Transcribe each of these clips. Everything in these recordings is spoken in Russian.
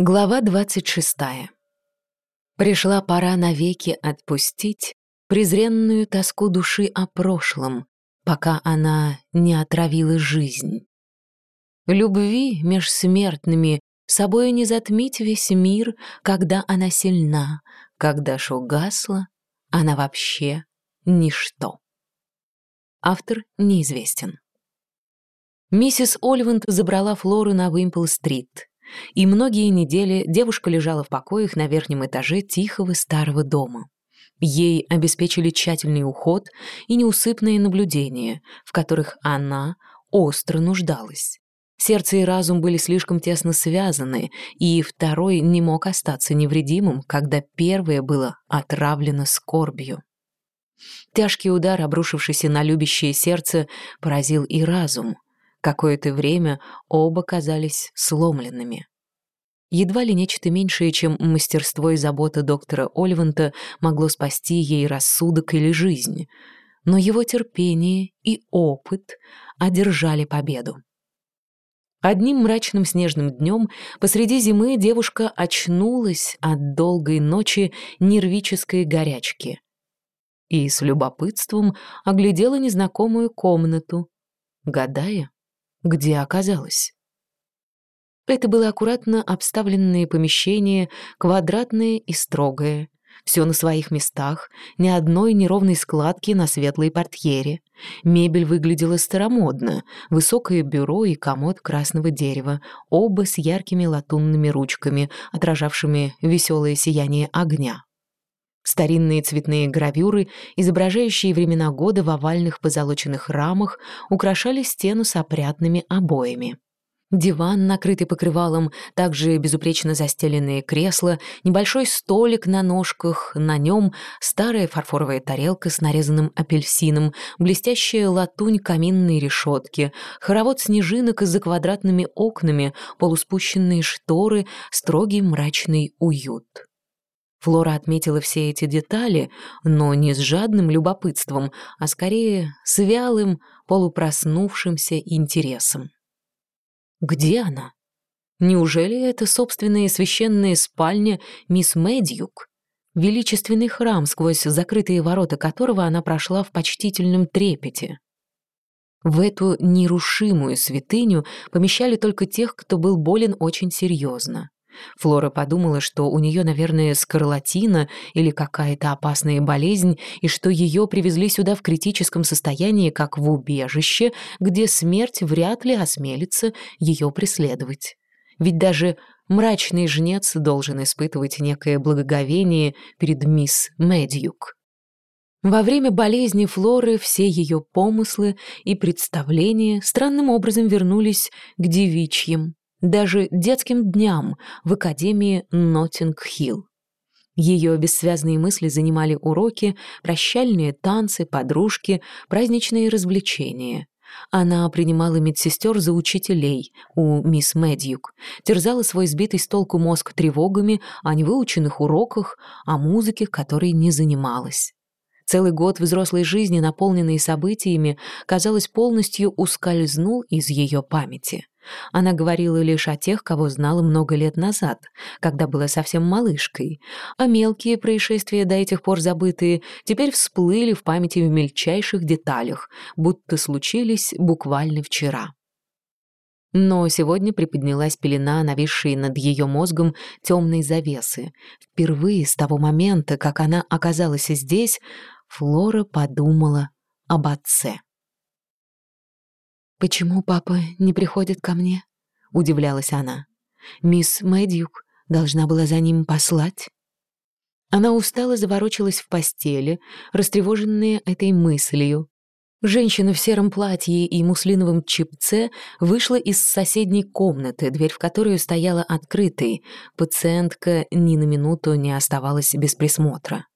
Глава 26. Пришла пора навеки отпустить презренную тоску души о прошлом, пока она не отравила жизнь. Любви меж смертными собою не затмить весь мир, когда она сильна, когда ж угасла, она вообще ничто. Автор неизвестен. Миссис Ольванд забрала Флору на Вимпл-стрит. И многие недели девушка лежала в покоях на верхнем этаже тихого старого дома. Ей обеспечили тщательный уход и неусыпные наблюдения, в которых она остро нуждалась. Сердце и разум были слишком тесно связаны, и второй не мог остаться невредимым, когда первое было отравлено скорбью. Тяжкий удар, обрушившийся на любящее сердце, поразил и разум — Какое-то время оба казались сломленными. Едва ли нечто меньшее, чем мастерство и забота доктора Ольванта могло спасти ей рассудок или жизнь, но его терпение и опыт одержали победу. Одним мрачным снежным днем посреди зимы девушка очнулась от долгой ночи нервической горячки и с любопытством оглядела незнакомую комнату, гадая, где оказалась. Это было аккуратно обставленное помещение, квадратное и строгое. Все на своих местах, ни одной неровной складки на светлой портьере. Мебель выглядела старомодно, высокое бюро и комод красного дерева, оба с яркими латунными ручками, отражавшими веселое сияние огня. Старинные цветные гравюры, изображающие времена года в овальных позолоченных рамах, украшали стену с опрятными обоями. Диван, накрытый покрывалом, также безупречно застеленные кресла, небольшой столик на ножках, на нем старая фарфоровая тарелка с нарезанным апельсином, блестящая латунь каминной решетки, хоровод снежинок за квадратными окнами, полуспущенные шторы, строгий мрачный уют. Флора отметила все эти детали, но не с жадным любопытством, а скорее с вялым, полупроснувшимся интересом. Где она? Неужели это собственная священная спальня мисс Мэдьюк? Величественный храм, сквозь закрытые ворота которого она прошла в почтительном трепете. В эту нерушимую святыню помещали только тех, кто был болен очень серьезно. Флора подумала, что у нее, наверное, скарлатина или какая-то опасная болезнь, и что ее привезли сюда в критическом состоянии, как в убежище, где смерть вряд ли осмелится ее преследовать. Ведь даже мрачный жнец должен испытывать некое благоговение перед мисс Мэдьюк. Во время болезни Флоры все ее помыслы и представления странным образом вернулись к девичьим, даже детским дням в Академии Ноттинг-Хилл. Ее бессвязные мысли занимали уроки, прощальные танцы, подружки, праздничные развлечения. Она принимала медсестер за учителей у мисс Мэдьюк, терзала свой сбитый с толку мозг тревогами о невыученных уроках, о музыке, которой не занималась. Целый год взрослой жизни, наполненный событиями, казалось, полностью ускользнул из ее памяти. Она говорила лишь о тех, кого знала много лет назад, когда была совсем малышкой, а мелкие происшествия, до этих пор забытые, теперь всплыли в памяти в мельчайших деталях, будто случились буквально вчера. Но сегодня приподнялась пелена, нависшей над ее мозгом темной завесы. Впервые с того момента, как она оказалась здесь, Флора подумала об отце. «Почему папа не приходит ко мне?» — удивлялась она. «Мисс Мэдьюк должна была за ним послать». Она устало заворочилась в постели, растревоженная этой мыслью. Женщина в сером платье и муслиновом чипце вышла из соседней комнаты, дверь в которую стояла открытой. Пациентка ни на минуту не оставалась без присмотра.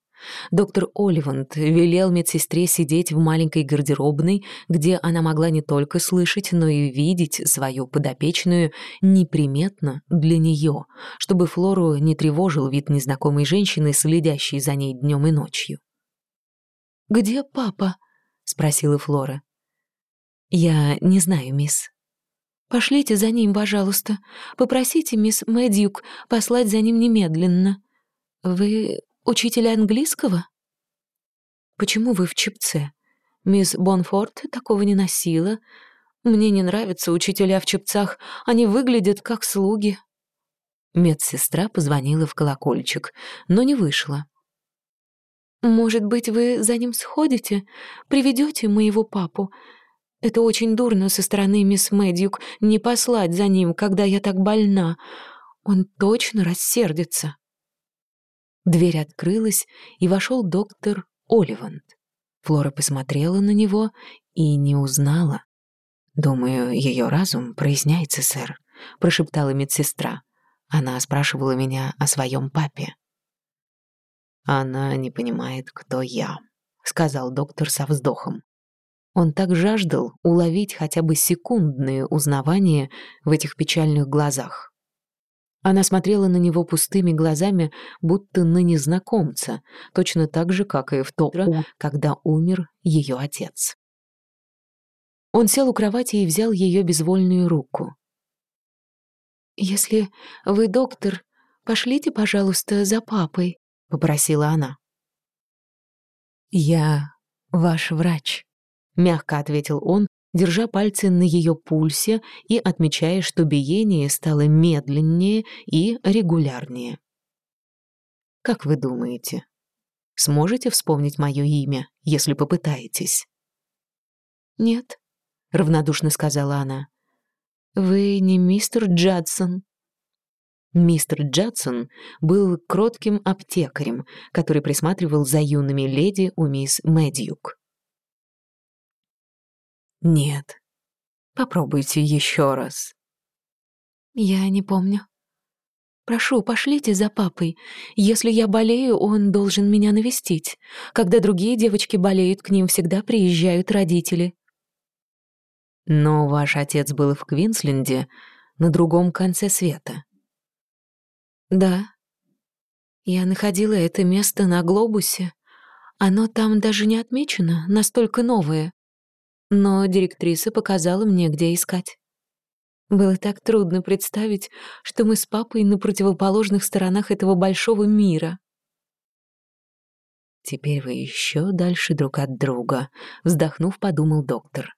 Доктор Оливанд велел медсестре сидеть в маленькой гардеробной, где она могла не только слышать, но и видеть свою подопечную неприметно для нее, чтобы Флору не тревожил вид незнакомой женщины, следящей за ней днем и ночью. «Где папа?» — спросила Флора. «Я не знаю, мисс». Пошлите за ним, пожалуйста. Попросите мисс Мэдьюк послать за ним немедленно. Вы учитель английского? Почему вы в чипце? Мисс Бонфорт такого не носила. Мне не нравятся учителя в чепцах, они выглядят как слуги. Медсестра позвонила в колокольчик, но не вышла. «Может быть, вы за ним сходите? Приведете моего папу? Это очень дурно со стороны мисс Мэдьюк не послать за ним, когда я так больна. Он точно рассердится». Дверь открылась, и вошел доктор Оливанд. Флора посмотрела на него и не узнала. «Думаю, ее разум проясняется, сэр», — прошептала медсестра. Она спрашивала меня о своем папе. «Она не понимает, кто я», — сказал доктор со вздохом. Он так жаждал уловить хотя бы секундные узнавания в этих печальных глазах. Она смотрела на него пустыми глазами, будто на незнакомца, точно так же, как и в то утро, когда умер ее отец. Он сел у кровати и взял ее безвольную руку. «Если вы доктор, пошлите, пожалуйста, за папой», — попросила она. «Я ваш врач», — мягко ответил он, держа пальцы на ее пульсе и отмечая, что биение стало медленнее и регулярнее. «Как вы думаете, сможете вспомнить мое имя, если попытаетесь?» «Нет», — равнодушно сказала она. «Вы не мистер Джадсон?» Мистер Джадсон был кротким аптекарем, который присматривал за юными леди у мисс Мэдьюк. «Нет. Попробуйте еще раз». «Я не помню. Прошу, пошлите за папой. Если я болею, он должен меня навестить. Когда другие девочки болеют, к ним всегда приезжают родители». Но ваш отец был в Квинсленде, на другом конце света. Да. Я находила это место на глобусе. Оно там даже не отмечено, настолько новое. Но директриса показала мне, где искать. Было так трудно представить, что мы с папой на противоположных сторонах этого большого мира. «Теперь вы еще дальше друг от друга», — вздохнув, подумал доктор.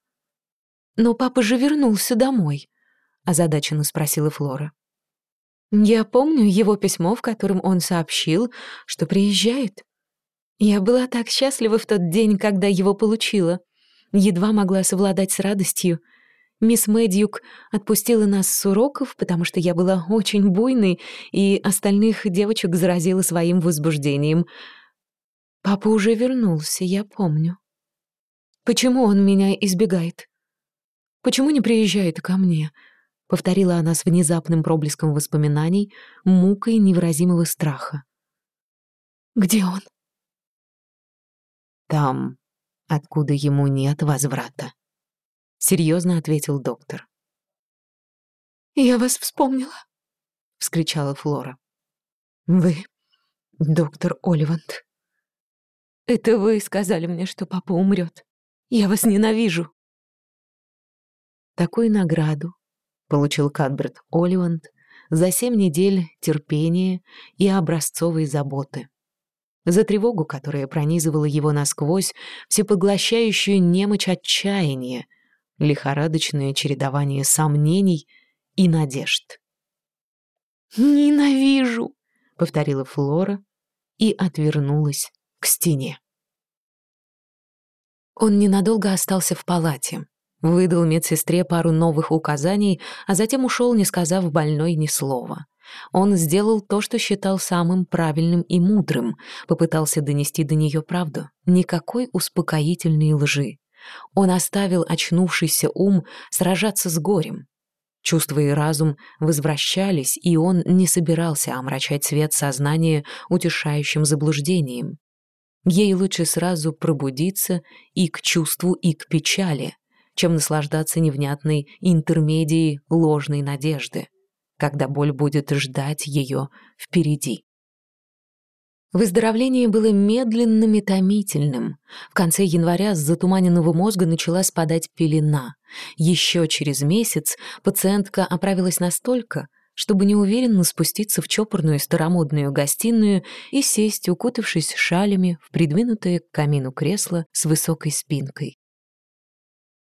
«Но папа же вернулся домой», — озадаченно спросила Флора. «Я помню его письмо, в котором он сообщил, что приезжает. Я была так счастлива в тот день, когда его получила. Едва могла совладать с радостью. Мисс Мэдьюк отпустила нас с уроков, потому что я была очень буйной, и остальных девочек заразила своим возбуждением. Папа уже вернулся, я помню. Почему он меня избегает?» Почему не приезжает ко мне?» — повторила она с внезапным проблеском воспоминаний, мукой невыразимого страха. «Где он?» «Там, откуда ему нет возврата», — серьезно ответил доктор. «Я вас вспомнила», — вскричала Флора. «Вы, доктор Оливанд. Это вы сказали мне, что папа умрет. Я вас ненавижу». Такую награду получил Кадберт Оливанд за семь недель терпения и образцовой заботы. За тревогу, которая пронизывала его насквозь, всепоглощающую немочь отчаяния, лихорадочное чередование сомнений и надежд. «Ненавижу!» — повторила Флора и отвернулась к стене. Он ненадолго остался в палате. Выдал медсестре пару новых указаний, а затем ушел, не сказав больной ни слова. Он сделал то, что считал самым правильным и мудрым, попытался донести до нее правду. Никакой успокоительной лжи. Он оставил очнувшийся ум сражаться с горем. Чувства и разум возвращались, и он не собирался омрачать свет сознания утешающим заблуждением. Ей лучше сразу пробудиться и к чувству, и к печали, чем наслаждаться невнятной интермедией ложной надежды, когда боль будет ждать ее впереди. Выздоровление было медленным и томительным. В конце января с затуманенного мозга начала спадать пелена. Еще через месяц пациентка оправилась настолько, чтобы неуверенно спуститься в чопорную старомодную гостиную и сесть, укутавшись шалями в придвинутое к камину кресло с высокой спинкой.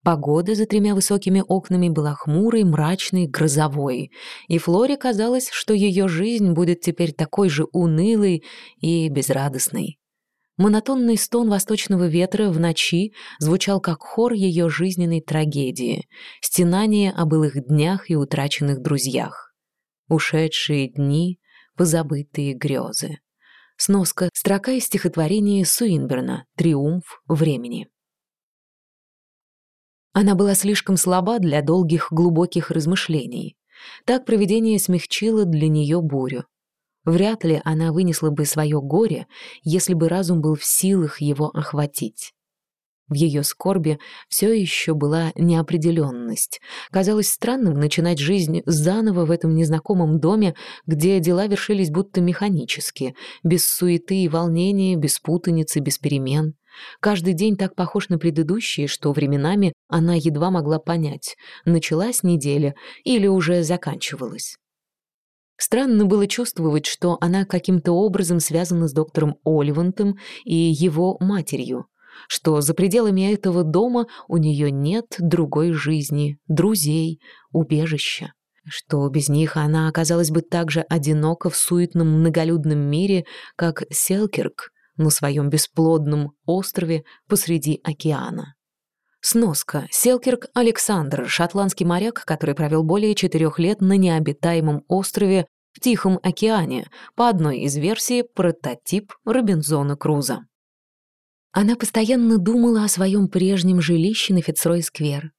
Погода за тремя высокими окнами была хмурой, мрачной, грозовой, и Флоре казалось, что ее жизнь будет теперь такой же унылой и безрадостной. Монотонный стон восточного ветра в ночи звучал как хор ее жизненной трагедии, стенание о былых днях и утраченных друзьях. Ушедшие дни, позабытые грезы. Сноска — строка из стихотворения Суинберна «Триумф времени». Она была слишком слаба для долгих глубоких размышлений. Так провидение смягчило для нее бурю. Вряд ли она вынесла бы свое горе, если бы разум был в силах его охватить. В ее скорби все еще была неопределенность. Казалось странным начинать жизнь заново в этом незнакомом доме, где дела вершились будто механически, без суеты и волнения, без путаницы, без перемен. Каждый день так похож на предыдущие, что временами она едва могла понять, началась неделя или уже заканчивалась. Странно было чувствовать, что она каким-то образом связана с доктором Оливантом и его матерью, что за пределами этого дома у нее нет другой жизни, друзей, убежища, что без них она оказалась бы так же одинока в суетном многолюдном мире, как Селкирк на своем бесплодном острове посреди океана. Сноска. Селкирк Александр, шотландский моряк, который провел более четырех лет на необитаемом острове в Тихом океане, по одной из версий прототип Робинзона Круза. Она постоянно думала о своем прежнем жилище на Фицрой-сквер.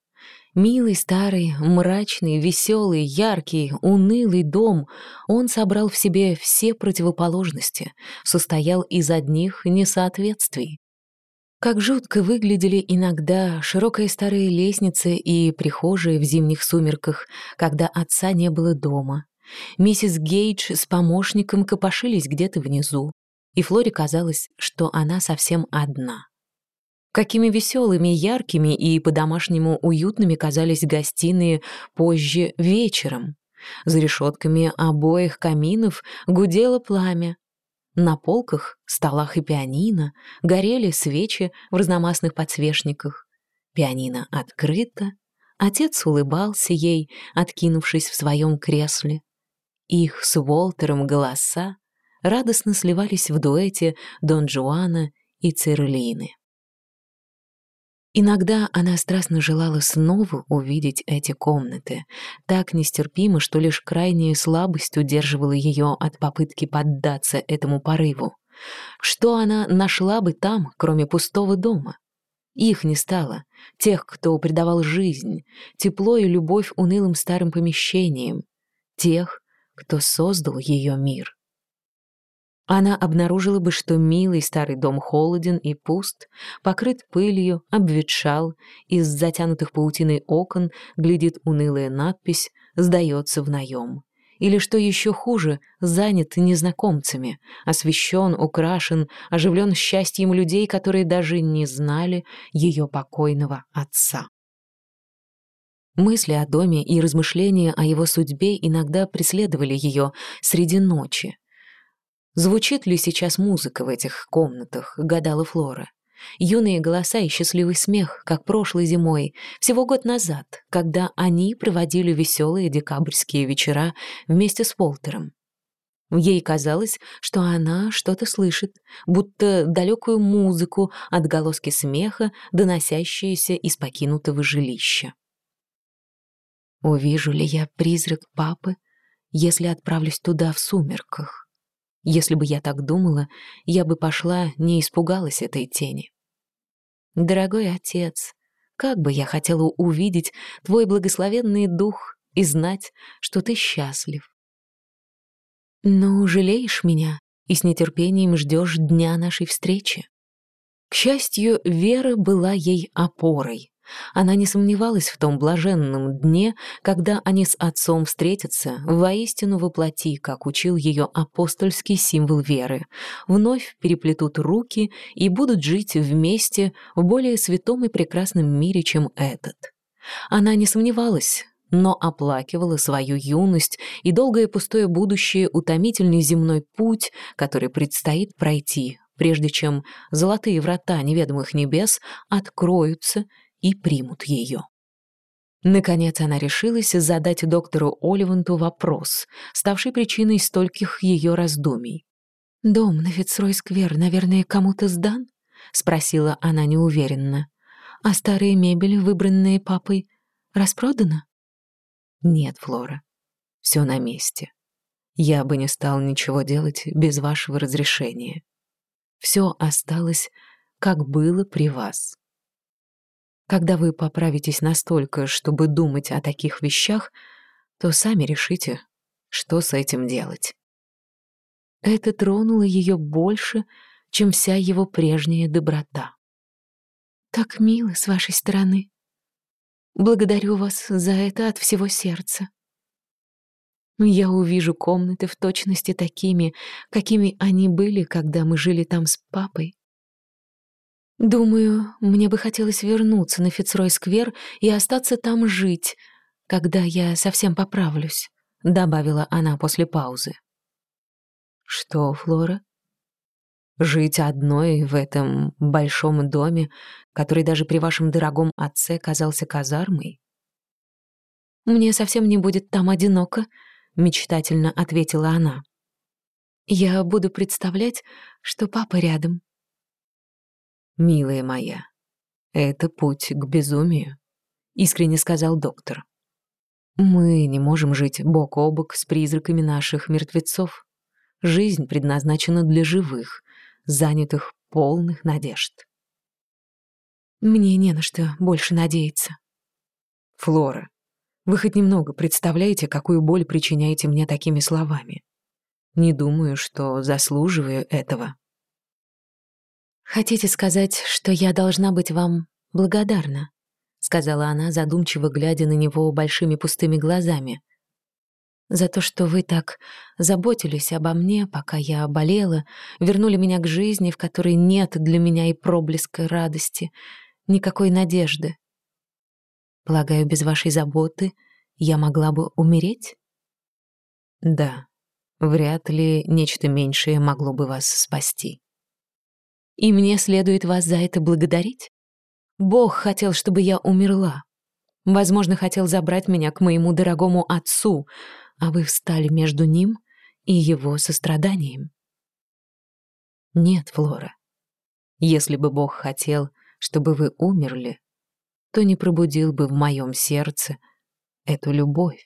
Милый, старый, мрачный, веселый, яркий, унылый дом, он собрал в себе все противоположности, состоял из одних несоответствий. Как жутко выглядели иногда широкая старая лестница и прихожие в зимних сумерках, когда отца не было дома. Миссис Гейдж с помощником копошились где-то внизу, и Флоре казалось, что она совсем одна. Какими веселыми, яркими и по-домашнему уютными казались гостиные позже вечером. За решетками обоих каминов гудело пламя. На полках, столах и пианино горели свечи в разномастных подсвечниках. Пианино открыто, отец улыбался ей, откинувшись в своем кресле. Их с Уолтером голоса радостно сливались в дуэте Дон Жуана и Церлины. Иногда она страстно желала снова увидеть эти комнаты, так нестерпимо, что лишь крайняя слабость удерживала ее от попытки поддаться этому порыву. Что она нашла бы там, кроме пустого дома? Их не стало, тех, кто придавал жизнь, тепло и любовь унылым старым помещениям, тех, кто создал ее мир она обнаружила бы, что милый старый дом холоден и пуст, покрыт пылью, обветшал, из затянутых паутиной окон глядит унылая надпись «Сдается в наем». Или, что еще хуже, занят незнакомцами, освещен, украшен, оживлен счастьем людей, которые даже не знали ее покойного отца. Мысли о доме и размышления о его судьбе иногда преследовали ее среди ночи, Звучит ли сейчас музыка в этих комнатах, гадала Флора. Юные голоса и счастливый смех, как прошлой зимой, всего год назад, когда они проводили веселые декабрьские вечера вместе с Волтером. Ей казалось, что она что-то слышит, будто далекую музыку, отголоски смеха, доносящиеся из покинутого жилища. «Увижу ли я призрак папы, если отправлюсь туда в сумерках?» Если бы я так думала, я бы пошла, не испугалась этой тени. Дорогой отец, как бы я хотела увидеть твой благословенный дух и знать, что ты счастлив. Но жалеешь меня и с нетерпением ждешь дня нашей встречи. К счастью, Вера была ей опорой. Она не сомневалась в том блаженном дне, когда они с отцом встретятся, воистину воплоти, как учил ее апостольский символ веры, вновь переплетут руки и будут жить вместе в более святом и прекрасном мире, чем этот. Она не сомневалась, но оплакивала свою юность и долгое пустое будущее утомительный земной путь, который предстоит пройти, прежде чем золотые врата неведомых небес откроются и примут ее. Наконец она решилась задать доктору Оливанту вопрос, ставший причиной стольких ее раздумий. «Дом на Фицрой-сквер, наверное, кому-то сдан?» — спросила она неуверенно. «А старые мебели, выбранные папой, распродана?» «Нет, Флора, все на месте. Я бы не стал ничего делать без вашего разрешения. Все осталось, как было при вас. Когда вы поправитесь настолько, чтобы думать о таких вещах, то сами решите, что с этим делать. Это тронуло ее больше, чем вся его прежняя доброта. «Так мило с вашей стороны. Благодарю вас за это от всего сердца. Я увижу комнаты в точности такими, какими они были, когда мы жили там с папой. Думаю, мне бы хотелось вернуться на Фицрой-сквер и остаться там жить, когда я совсем поправлюсь», — добавила она после паузы. «Что, Флора? Жить одной в этом большом доме, который даже при вашем дорогом отце казался казармой?» «Мне совсем не будет там одиноко», — мечтательно ответила она. «Я буду представлять, что папа рядом». «Милая моя, это путь к безумию», — искренне сказал доктор. «Мы не можем жить бок о бок с призраками наших мертвецов. Жизнь предназначена для живых, занятых полных надежд». «Мне не на что больше надеяться». «Флора, вы хоть немного представляете, какую боль причиняете мне такими словами? Не думаю, что заслуживаю этого». «Хотите сказать, что я должна быть вам благодарна?» — сказала она, задумчиво глядя на него большими пустыми глазами. «За то, что вы так заботились обо мне, пока я болела, вернули меня к жизни, в которой нет для меня и проблеска радости, никакой надежды. Полагаю, без вашей заботы я могла бы умереть?» «Да, вряд ли нечто меньшее могло бы вас спасти». И мне следует вас за это благодарить? Бог хотел, чтобы я умерла. Возможно, хотел забрать меня к моему дорогому отцу, а вы встали между ним и его состраданием. Нет, Флора. Если бы Бог хотел, чтобы вы умерли, то не пробудил бы в моем сердце эту любовь.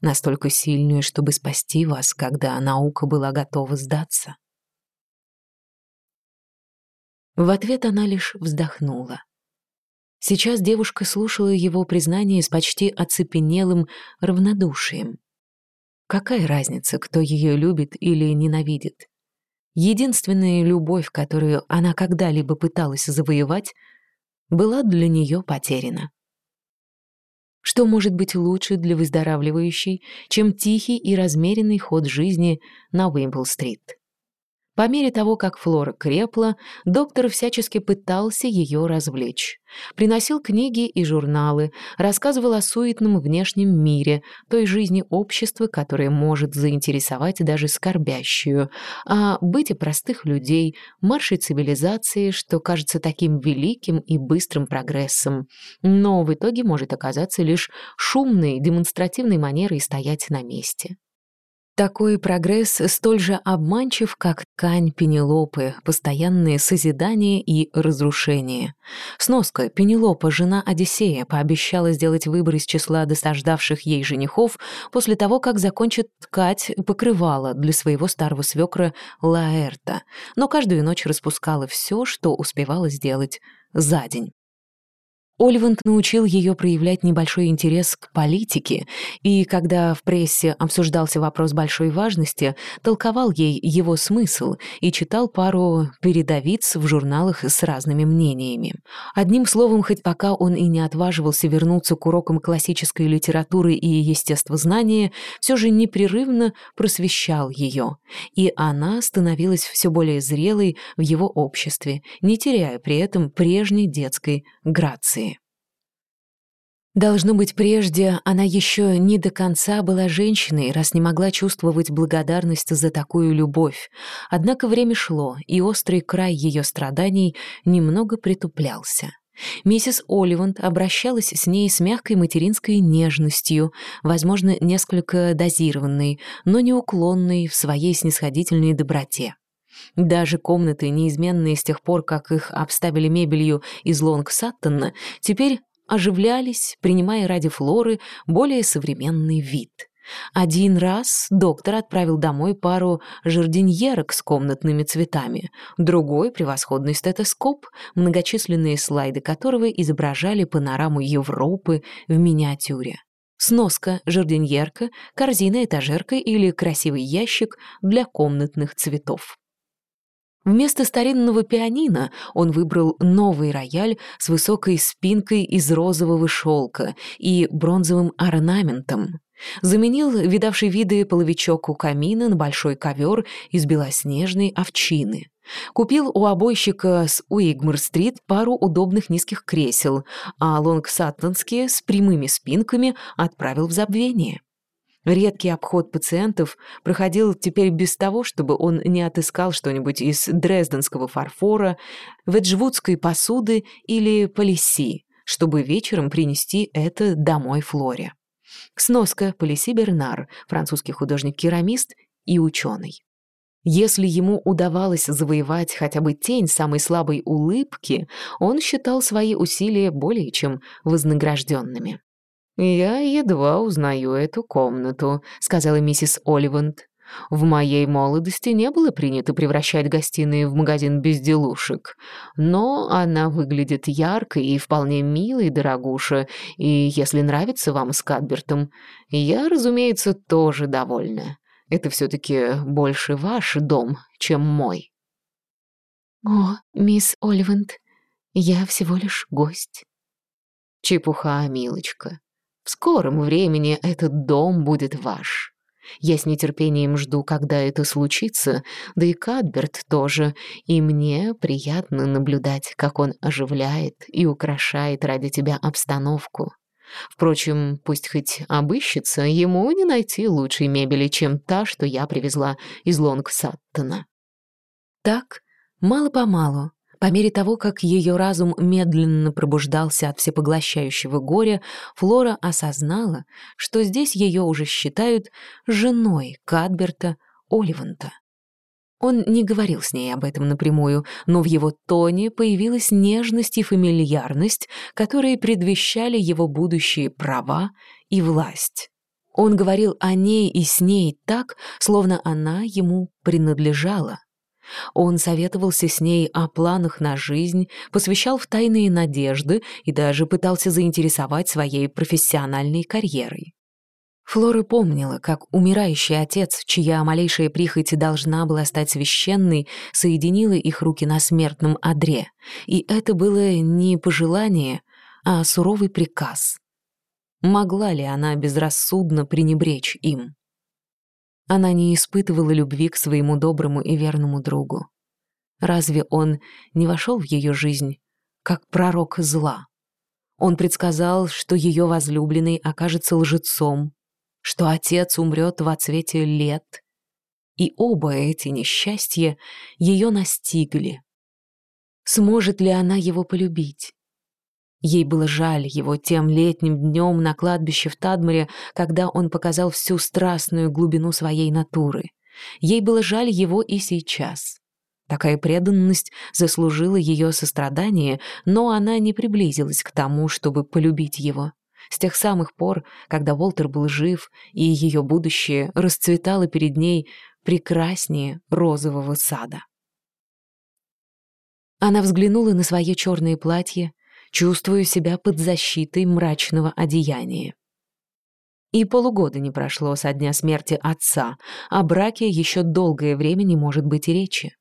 Настолько сильную, чтобы спасти вас, когда наука была готова сдаться. В ответ она лишь вздохнула. Сейчас девушка слушала его признание с почти оцепенелым равнодушием. Какая разница, кто ее любит или ненавидит? Единственная любовь, которую она когда-либо пыталась завоевать, была для нее потеряна. Что может быть лучше для выздоравливающей, чем тихий и размеренный ход жизни на Уимпл-стрит? По мере того, как Флора крепла, доктор всячески пытался ее развлечь. Приносил книги и журналы, рассказывал о суетном внешнем мире, той жизни общества, которая может заинтересовать даже скорбящую, о быте простых людей, марше цивилизации, что кажется таким великим и быстрым прогрессом, но в итоге может оказаться лишь шумной, демонстративной манерой стоять на месте. Такой прогресс столь же обманчив, как ткань Пенелопы, постоянные созидания и разрушения. Сноска Пенелопа, жена Одиссея, пообещала сделать выбор из числа досаждавших ей женихов после того, как закончит ткать покрывало для своего старого свекра Лаэрта, но каждую ночь распускала все, что успевала сделать за день. Оливанд научил ее проявлять небольшой интерес к политике, и когда в прессе обсуждался вопрос большой важности, толковал ей его смысл и читал пару передовиц в журналах с разными мнениями. Одним словом, хоть пока он и не отваживался вернуться к урокам классической литературы и естествознания, все же непрерывно просвещал ее, и она становилась все более зрелой в его обществе, не теряя при этом прежней детской грации. Должно быть, прежде она еще не до конца была женщиной, раз не могла чувствовать благодарность за такую любовь. Однако время шло, и острый край ее страданий немного притуплялся. Миссис Оливанд обращалась с ней с мягкой материнской нежностью, возможно, несколько дозированной, но неуклонной в своей снисходительной доброте. Даже комнаты, неизменные с тех пор, как их обставили мебелью из Лонг-Саттона, теперь оживлялись, принимая ради Флоры более современный вид. Один раз доктор отправил домой пару жардиньерок с комнатными цветами, другой — превосходный стетоскоп, многочисленные слайды которого изображали панораму Европы в миниатюре. Сноска, жардиньерка, корзина-этажерка или красивый ящик для комнатных цветов. Вместо старинного пианино он выбрал новый рояль с высокой спинкой из розового шелка и бронзовым орнаментом. Заменил видавший виды половичок у камина на большой ковер из белоснежной овчины. Купил у обойщика с Уигмар-стрит пару удобных низких кресел, а лонгсаттонские с прямыми спинками отправил в забвение. Редкий обход пациентов проходил теперь без того, чтобы он не отыскал что-нибудь из дрезденского фарфора, веджвудской посуды или полиси, чтобы вечером принести это домой Флоре. Сноска Полиси Бернар, французский художник-керамист и ученый. Если ему удавалось завоевать хотя бы тень самой слабой улыбки, он считал свои усилия более чем вознагражденными. «Я едва узнаю эту комнату», — сказала миссис Оливанд. «В моей молодости не было принято превращать гостиные в магазин безделушек, но она выглядит яркой и вполне милой, дорогуша, и если нравится вам с Кадбертом, я, разумеется, тоже довольна. Это все-таки больше ваш дом, чем мой». «О, мисс Оливанд, я всего лишь гость». «Чепуха, милочка. В скором времени этот дом будет ваш. Я с нетерпением жду, когда это случится, да и Кадберт тоже, и мне приятно наблюдать, как он оживляет и украшает ради тебя обстановку. Впрочем, пусть хоть обыщется, ему не найти лучшей мебели, чем та, что я привезла из Лонг-Саттона. Так, мало-помалу, по мере того, как ее разум медленно пробуждался от всепоглощающего горя, Флора осознала, что здесь ее уже считают женой Кадберта Оливанта. Он не говорил с ней об этом напрямую, но в его тоне появилась нежность и фамильярность, которые предвещали его будущие права и власть. Он говорил о ней и с ней так, словно она ему принадлежала. Он советовался с ней о планах на жизнь, посвящал в тайные надежды и даже пытался заинтересовать своей профессиональной карьерой. Флора помнила, как умирающий отец, чья малейшая прихоть должна была стать священной, соединила их руки на смертном одре, и это было не пожелание, а суровый приказ. Могла ли она безрассудно пренебречь им? Она не испытывала любви к своему доброму и верному другу. Разве он не вошел в ее жизнь как пророк зла? Он предсказал, что ее возлюбленный окажется лжецом, что отец умрет в отсвете лет, и оба эти несчастья ее настигли. Сможет ли она его полюбить? Ей было жаль его тем летним днем на кладбище в Тадморе, когда он показал всю страстную глубину своей натуры. Ей было жаль его и сейчас. Такая преданность заслужила ее сострадание, но она не приблизилась к тому, чтобы полюбить его. С тех самых пор, когда Волтер был жив, и ее будущее расцветало перед ней прекраснее розового сада. Она взглянула на свое черное платье, чувствую себя под защитой мрачного одеяния. И полугода не прошло со дня смерти отца, о браке еще долгое время не может быть и речи.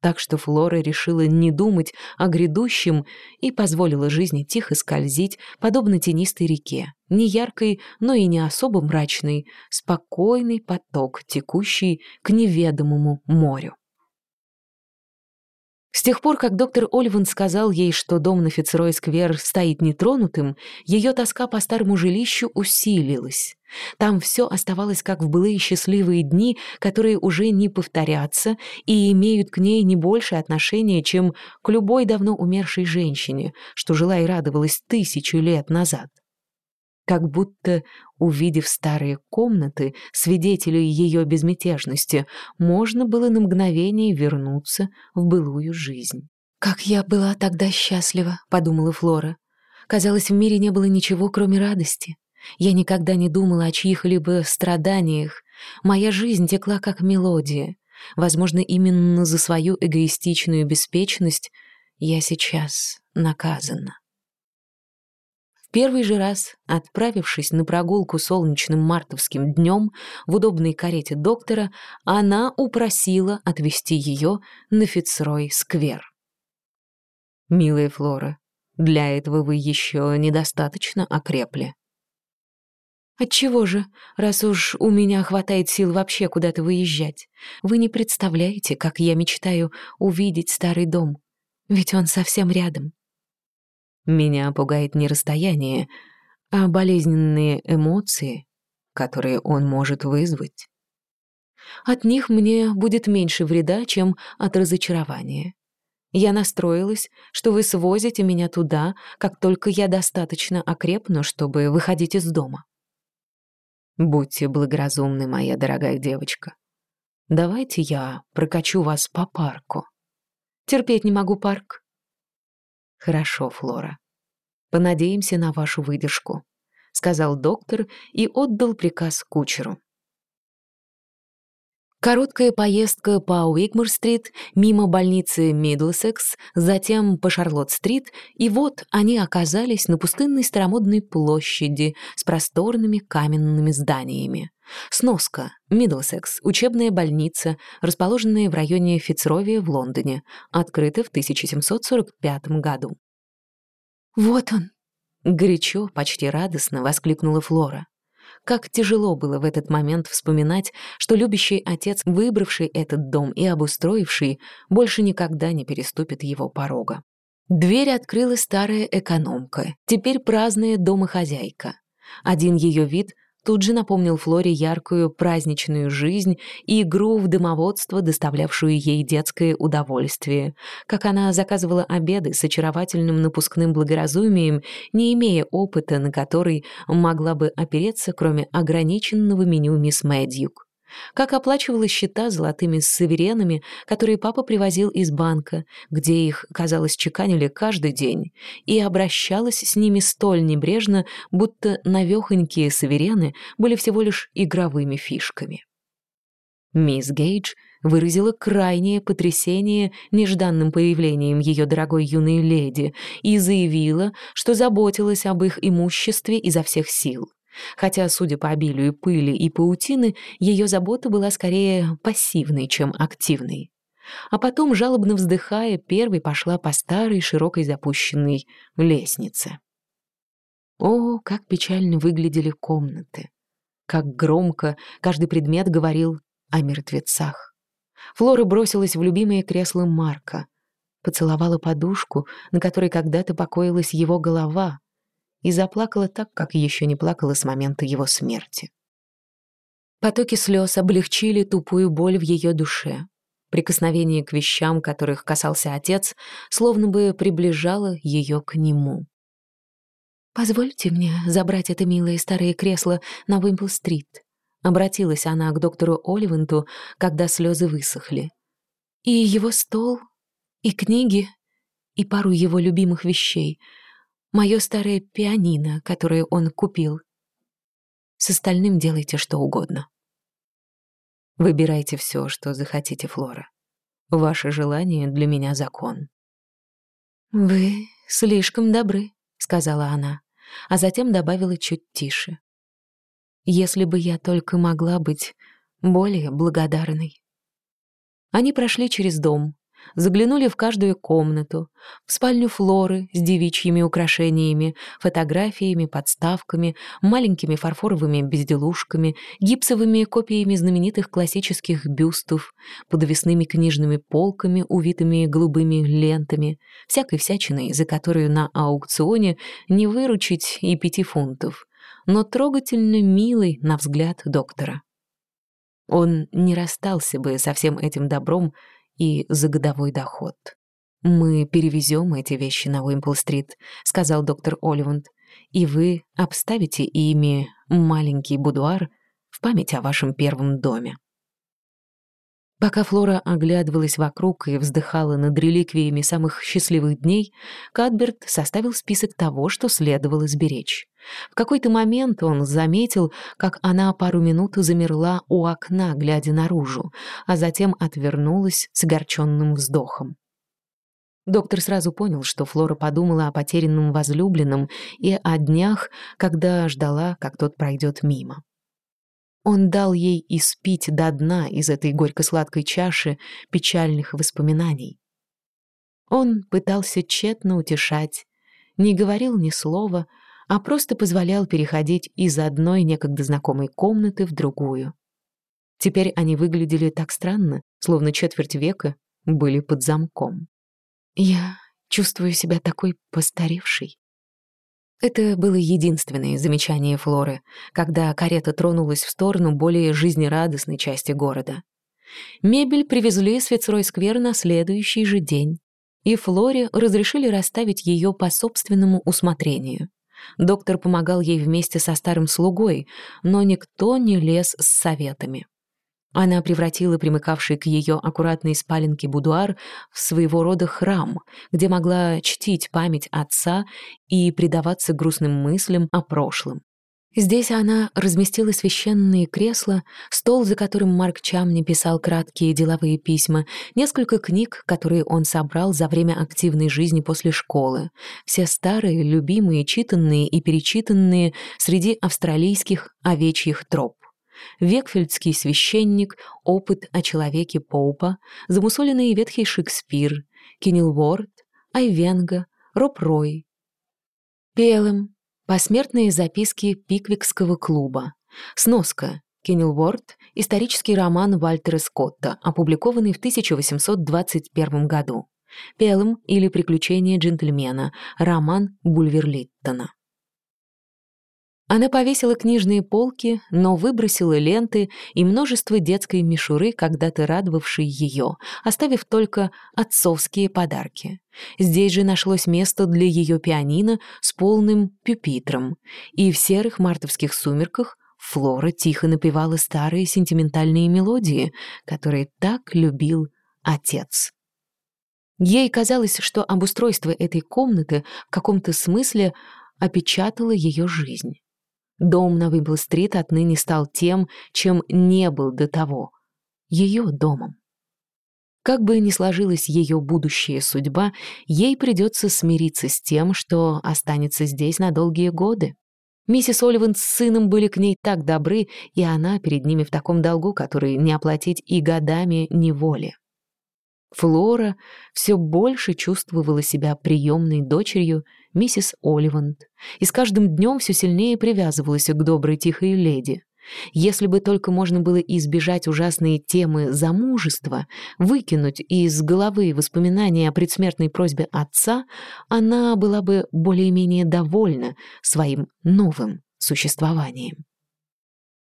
Так что Флора решила не думать о грядущем и позволила жизни тихо скользить, подобно тенистой реке, не яркой, но и не особо мрачной, спокойный поток, текущий к неведомому морю. С тех пор, как доктор Оливан сказал ей, что дом на Фицрой-сквер стоит нетронутым, ее тоска по старому жилищу усилилась. Там все оставалось как в былые счастливые дни, которые уже не повторятся и имеют к ней не больше отношения, чем к любой давно умершей женщине, что жила и радовалась тысячу лет назад как будто, увидев старые комнаты, свидетелей ее безмятежности, можно было на мгновение вернуться в былую жизнь. «Как я была тогда счастлива», — подумала Флора. «Казалось, в мире не было ничего, кроме радости. Я никогда не думала о чьих-либо страданиях. Моя жизнь текла как мелодия. Возможно, именно за свою эгоистичную беспечность я сейчас наказана первый же раз, отправившись на прогулку солнечным мартовским днем в удобной карете доктора, она упросила отвезти ее на Фицрой-сквер. «Милая Флора, для этого вы еще недостаточно окрепли». «Отчего же, раз уж у меня хватает сил вообще куда-то выезжать? Вы не представляете, как я мечтаю увидеть старый дом, ведь он совсем рядом». Меня пугает не расстояние, а болезненные эмоции, которые он может вызвать. От них мне будет меньше вреда, чем от разочарования. Я настроилась, что вы свозите меня туда, как только я достаточно окрепну, чтобы выходить из дома. Будьте благоразумны, моя дорогая девочка. Давайте я прокачу вас по парку. Терпеть не могу парк. «Хорошо, Флора. Понадеемся на вашу выдержку», — сказал доктор и отдал приказ кучеру. Короткая поездка по Уикмор-стрит, мимо больницы Мидлсекс, затем по Шарлотт-стрит, и вот они оказались на пустынной старомодной площади с просторными каменными зданиями. Сноска. Миддлсекс. Учебная больница, расположенная в районе Фицровия в Лондоне. Открыта в 1745 году. «Вот он!» Горячо, почти радостно воскликнула Флора. Как тяжело было в этот момент вспоминать, что любящий отец, выбравший этот дом и обустроивший, больше никогда не переступит его порога. Дверь открыла старая экономка, теперь праздная домохозяйка. Один ее вид тут же напомнил Флоре яркую праздничную жизнь и игру в домоводство, доставлявшую ей детское удовольствие, как она заказывала обеды с очаровательным напускным благоразумием, не имея опыта, на который могла бы опереться, кроме ограниченного меню мисс Мэдьюк как оплачивала счета золотыми суверенами, которые папа привозил из банка, где их, казалось, чеканили каждый день, и обращалась с ними столь небрежно, будто навехонькие суверены были всего лишь игровыми фишками. Мисс Гейдж выразила крайнее потрясение нежданным появлением ее дорогой юной леди и заявила, что заботилась об их имуществе изо всех сил. Хотя, судя по обилию пыли и паутины, ее забота была скорее пассивной, чем активной. А потом, жалобно вздыхая, первой пошла по старой, широкой запущенной лестнице. О, как печально выглядели комнаты! Как громко каждый предмет говорил о мертвецах. Флора бросилась в любимое кресло Марка, поцеловала подушку, на которой когда-то покоилась его голова, и заплакала так, как еще не плакала с момента его смерти. Потоки слез облегчили тупую боль в ее душе. Прикосновение к вещам, которых касался отец, словно бы приближало ее к нему. «Позвольте мне забрать это милое старое кресло на Уимпл-стрит», обратилась она к доктору Оливенту, когда слезы высохли. «И его стол, и книги, и пару его любимых вещей — Мое старое пианино, которое он купил. С остальным делайте что угодно. Выбирайте все, что захотите, Флора. Ваше желание для меня закон. Вы слишком добры», — сказала она, а затем добавила чуть тише. «Если бы я только могла быть более благодарной». Они прошли через дом, Заглянули в каждую комнату, в спальню Флоры с девичьими украшениями, фотографиями, подставками, маленькими фарфоровыми безделушками, гипсовыми копиями знаменитых классических бюстов, подвесными книжными полками, увитыми голубыми лентами, всякой всячиной, за которую на аукционе не выручить и пяти фунтов, но трогательно милый на взгляд доктора. Он не расстался бы со всем этим добром, и за годовой доход. «Мы перевезем эти вещи на Уимпл-стрит», — сказал доктор Оливанд, «и вы обставите ими маленький будуар в память о вашем первом доме». Пока Флора оглядывалась вокруг и вздыхала над реликвиями самых счастливых дней, Кадберт составил список того, что следовало сберечь. В какой-то момент он заметил, как она пару минут замерла у окна, глядя наружу, а затем отвернулась с огорченным вздохом. Доктор сразу понял, что Флора подумала о потерянном возлюбленном и о днях, когда ждала, как тот пройдет мимо. Он дал ей испить до дна из этой горько-сладкой чаши печальных воспоминаний. Он пытался тщетно утешать, не говорил ни слова, а просто позволял переходить из одной некогда знакомой комнаты в другую. Теперь они выглядели так странно, словно четверть века были под замком. «Я чувствую себя такой постаревшей», это было единственное замечание Флоры, когда карета тронулась в сторону более жизнерадостной части города. Мебель привезли с Фицрой-сквер на следующий же день, и Флоре разрешили расставить ее по собственному усмотрению. Доктор помогал ей вместе со старым слугой, но никто не лез с советами. Она превратила примыкавший к ее аккуратной спаленке будуар в своего рода храм, где могла чтить память отца и предаваться грустным мыслям о прошлом. Здесь она разместила священные кресла, стол, за которым Марк Чамни писал краткие деловые письма, несколько книг, которые он собрал за время активной жизни после школы, все старые, любимые, читанные и перечитанные среди австралийских овечьих троп. Векфельдский священник, опыт о человеке Поупа, замусоленный ветхий Шекспир, Кеннелворд, Айвенга, Роб Рой. Пелем. Посмертные записки Пиквикского клуба. Сноска. Кеннелворд – исторический роман Вальтера Скотта, опубликованный в 1821 году. Пелем или «Приключения джентльмена» – роман Бульверлиттона. Она повесила книжные полки, но выбросила ленты и множество детской мишуры, когда-то радовавшей ее, оставив только отцовские подарки. Здесь же нашлось место для ее пианино с полным пюпитром, и в серых мартовских сумерках Флора тихо напевала старые сентиментальные мелодии, которые так любил отец. Ей казалось, что обустройство этой комнаты в каком-то смысле опечатало ее жизнь. Дом на Вимбл-стрит отныне стал тем, чем не был до того — ее домом. Как бы ни сложилась ее будущая судьба, ей придется смириться с тем, что останется здесь на долгие годы. Миссис Оливан с сыном были к ней так добры, и она перед ними в таком долгу, который не оплатить и годами неволи. Флора все больше чувствовала себя приемной дочерью миссис Оливанд и с каждым днем все сильнее привязывалась к доброй тихой леди. Если бы только можно было избежать ужасные темы замужества, выкинуть из головы воспоминания о предсмертной просьбе отца, она была бы более-менее довольна своим новым существованием.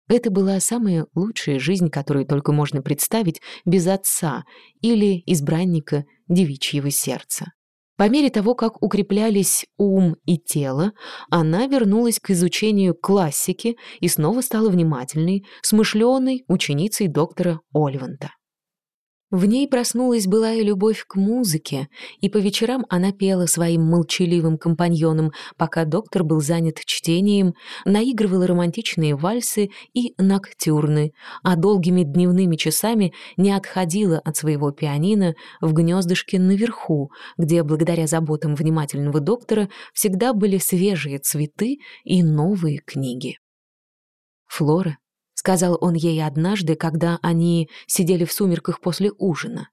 Это была самая лучшая жизнь, которую только можно представить без отца или избранника девичьего сердца. По мере того, как укреплялись ум и тело, она вернулась к изучению классики и снова стала внимательной, смышленой ученицей доктора Оливанта. В ней проснулась былая любовь к музыке, и по вечерам она пела своим молчаливым компаньонам, пока доктор был занят чтением, наигрывала романтичные вальсы и ноктюрны, а долгими дневными часами не отходила от своего пианино в гнездышке наверху, где, благодаря заботам внимательного доктора, всегда были свежие цветы и новые книги. Флора сказал он ей однажды, когда они сидели в сумерках после ужина.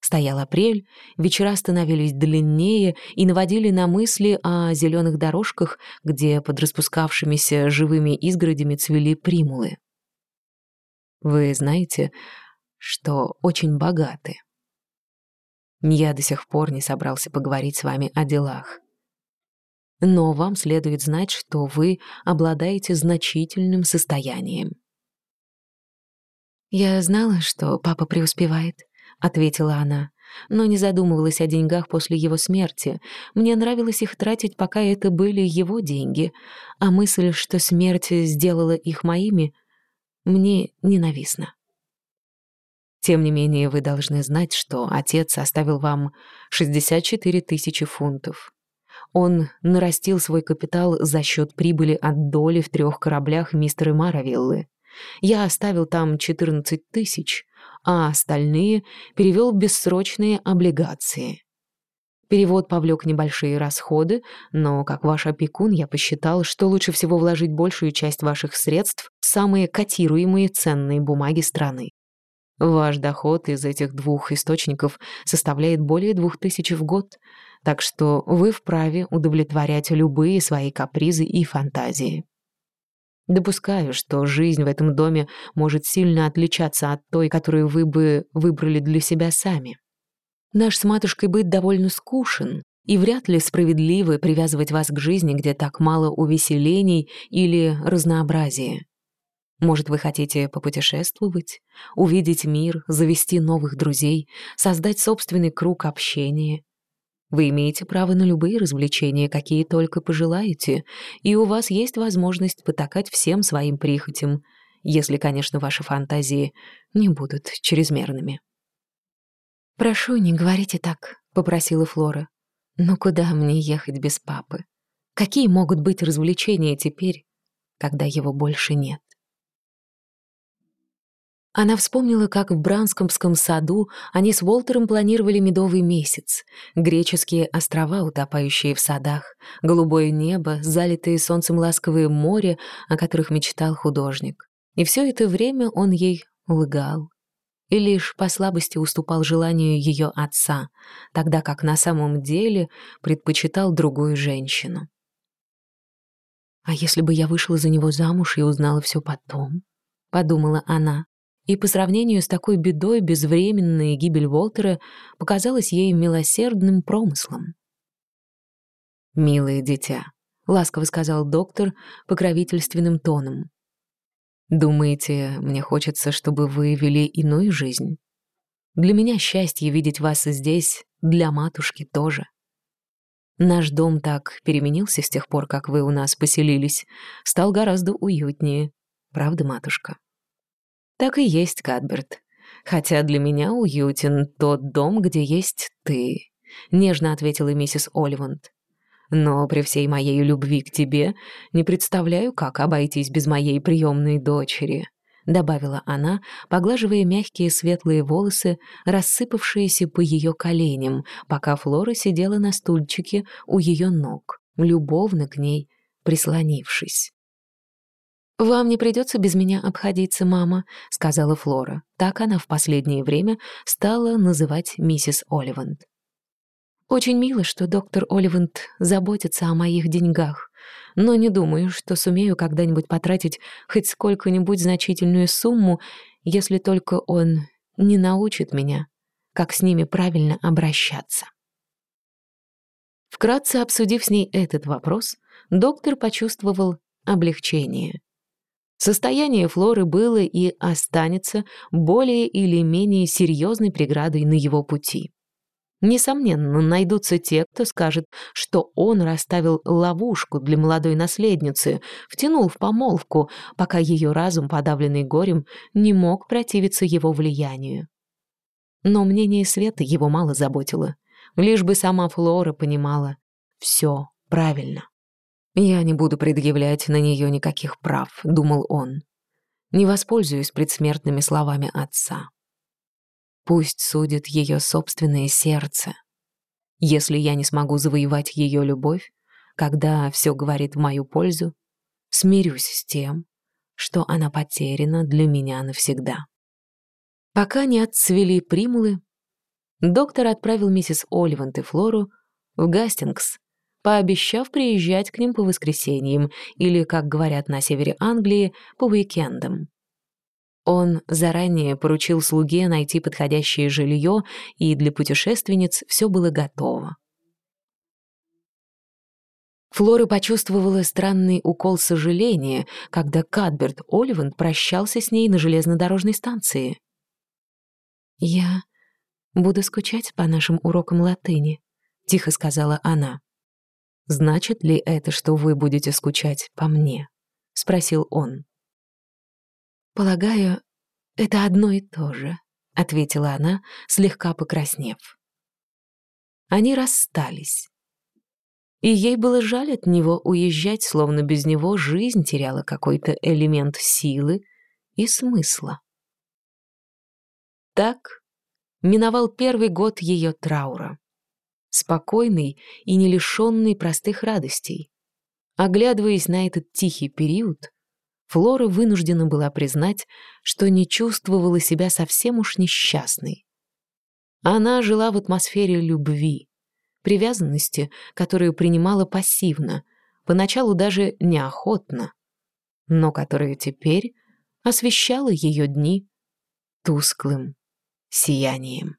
Стоял апрель, вечера становились длиннее и наводили на мысли о зеленых дорожках, где под распускавшимися живыми изгородями цвели примулы. Вы знаете, что очень богаты. Я до сих пор не собрался поговорить с вами о делах. Но вам следует знать, что вы обладаете значительным состоянием. «Я знала, что папа преуспевает», — ответила она, но не задумывалась о деньгах после его смерти. Мне нравилось их тратить, пока это были его деньги, а мысль, что смерть сделала их моими, мне ненавистна. Тем не менее, вы должны знать, что отец оставил вам 64 тысячи фунтов. Он нарастил свой капитал за счет прибыли от доли в трех кораблях мистера Маравиллы. Я оставил там 14 тысяч, а остальные перевел в бессрочные облигации. Перевод повлек небольшие расходы, но, как ваш опекун, я посчитал, что лучше всего вложить большую часть ваших средств в самые котируемые ценные бумаги страны. Ваш доход из этих двух источников составляет более двух тысяч в год, так что вы вправе удовлетворять любые свои капризы и фантазии. Допускаю, что жизнь в этом доме может сильно отличаться от той, которую вы бы выбрали для себя сами. Наш с матушкой быт довольно скушен, и вряд ли справедливо привязывать вас к жизни, где так мало увеселений или разнообразия. Может, вы хотите попутешествовать, увидеть мир, завести новых друзей, создать собственный круг общения, вы имеете право на любые развлечения, какие только пожелаете, и у вас есть возможность потакать всем своим прихотям, если, конечно, ваши фантазии не будут чрезмерными. «Прошу, не говорите так», — попросила Флора. «Но куда мне ехать без папы? Какие могут быть развлечения теперь, когда его больше нет?» Она вспомнила, как в Бранскомском саду они с Уолтером планировали медовый месяц, греческие острова, утопающие в садах, голубое небо, залитые солнцем ласковое море, о которых мечтал художник. И все это время он ей лгал. И лишь по слабости уступал желанию ее отца, тогда как на самом деле предпочитал другую женщину. «А если бы я вышла за него замуж и узнала все потом?» — подумала она и по сравнению с такой бедой безвременная гибель Волтера показалась ей милосердным промыслом. «Милое дитя», — ласково сказал доктор покровительственным тоном. «Думаете, мне хочется, чтобы вы вели иную жизнь? Для меня счастье видеть вас здесь, для матушки тоже. Наш дом так переменился с тех пор, как вы у нас поселились, стал гораздо уютнее, правда, матушка?» Так и есть, Кадберт. Хотя для меня уютен тот дом, где есть ты, нежно ответила миссис Оливанд. Но при всей моей любви к тебе не представляю, как обойтись без моей приемной дочери, добавила она, поглаживая мягкие светлые волосы, рассыпавшиеся по ее коленям, пока Флора сидела на стульчике у ее ног, любовно к ней прислонившись. «Вам не придется без меня обходиться, мама», — сказала Флора. Так она в последнее время стала называть миссис Оливанд. «Очень мило, что доктор Оливанд заботится о моих деньгах, но не думаю, что сумею когда-нибудь потратить хоть сколько-нибудь значительную сумму, если только он не научит меня, как с ними правильно обращаться». Вкратце обсудив с ней этот вопрос, доктор почувствовал облегчение. Состояние Флоры было и останется более или менее серьезной преградой на его пути. Несомненно, найдутся те, кто скажет, что он расставил ловушку для молодой наследницы, втянул в помолвку, пока ее разум, подавленный горем, не мог противиться его влиянию. Но мнение Света его мало заботило. Лишь бы сама Флора понимала. Все правильно. «Я не буду предъявлять на нее никаких прав», — думал он. «Не воспользуюсь предсмертными словами отца. Пусть судит ее собственное сердце. Если я не смогу завоевать ее любовь, когда все говорит в мою пользу, смирюсь с тем, что она потеряна для меня навсегда». Пока не отцвели примулы, доктор отправил миссис Оливант и Флору в Гастингс, пообещав приезжать к ним по воскресеньям или, как говорят на севере Англии, по уикендам. Он заранее поручил слуге найти подходящее жилье, и для путешественниц все было готово. Флора почувствовала странный укол сожаления, когда Кадберт Оливанд прощался с ней на железнодорожной станции. «Я буду скучать по нашим урокам латыни», — тихо сказала она. «Значит ли это, что вы будете скучать по мне?» — спросил он. «Полагаю, это одно и то же», — ответила она, слегка покраснев. Они расстались. И ей было жаль от него уезжать, словно без него жизнь теряла какой-то элемент силы и смысла. Так миновал первый год ее траура. Спокойный и не лишенный простых радостей. Оглядываясь на этот тихий период, Флора вынуждена была признать, что не чувствовала себя совсем уж несчастной. Она жила в атмосфере любви, привязанности, которую принимала пассивно, поначалу даже неохотно, но которая теперь освещала ее дни тусклым сиянием.